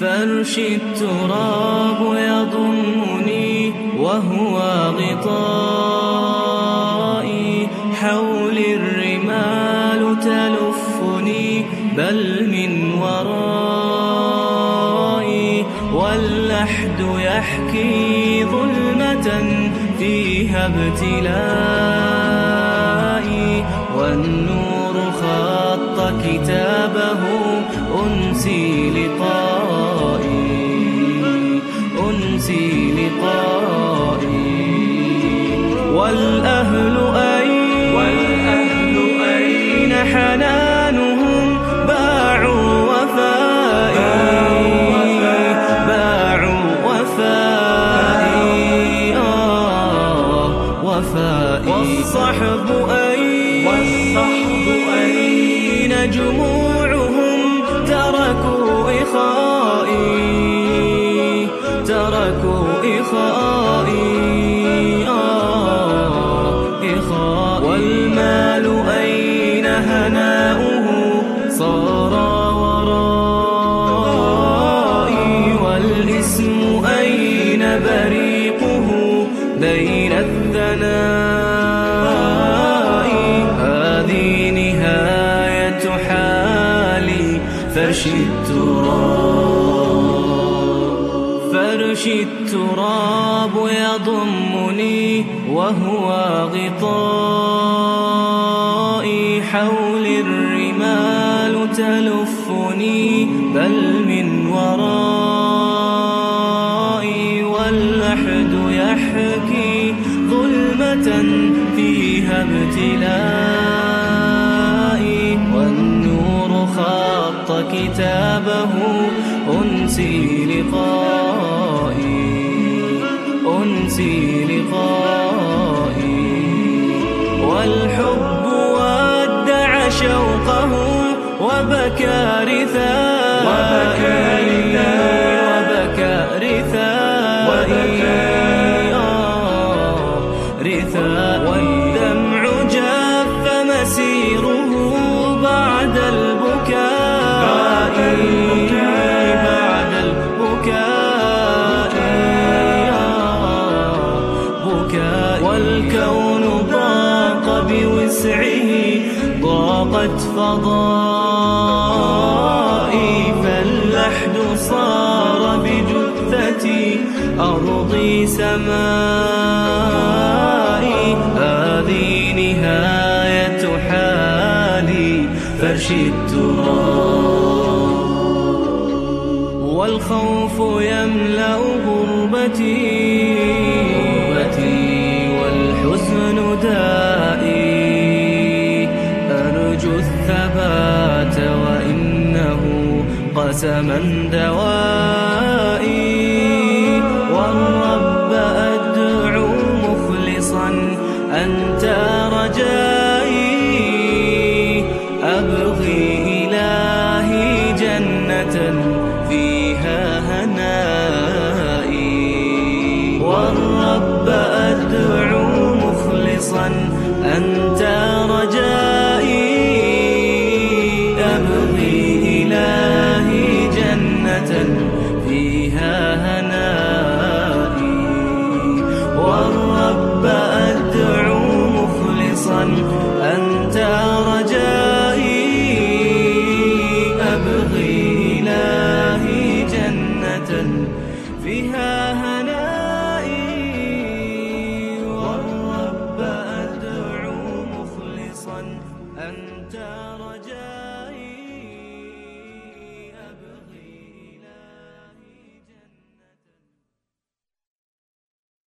فرش التراب يضمني وهو غطائي. حول الرمال تلفني بل من ورائي. واللحد يحكي ظلمة فيها ابتلائي. والنور خط كتابه أنسي لقائي أنسي لقائي. والأهل أين؟ والأهل أين؟ حنانهم باعوا وفائي. باعوا وفائي. آه وفائي. والصحب أين؟ والصحب أين؟ جموعهم تركوا إخائي إخائي آه إخائي. والمال أين هناؤه؟ صار ورائي. والإسم أين بريقه؟ بين الثناء. هذه نهاية حالي فرش التراب فرش التراب يضمني وهو غطائي. حول الرمال تلفني بل من ورائي واللحد يحكي ظلمة فيها ابتلائي. والنور خط كتابه أنسي لقائي. أنسي لقائي والحب ودع شوقه وبكى رثائي بكاء والكون ضاق بوسعه ضاقت فضائي فاللحد صار بجثتي أرضي سمائي هذه نهاية حالي فرش التراب والخوف يملأ غربتي. قسما دوائي والرب أدعو مخلصا أنت رجائي. أبغي إلهي جنة فيها هنائي. والرب أدعو مخلصا أنت رجائي. أبغي إلهي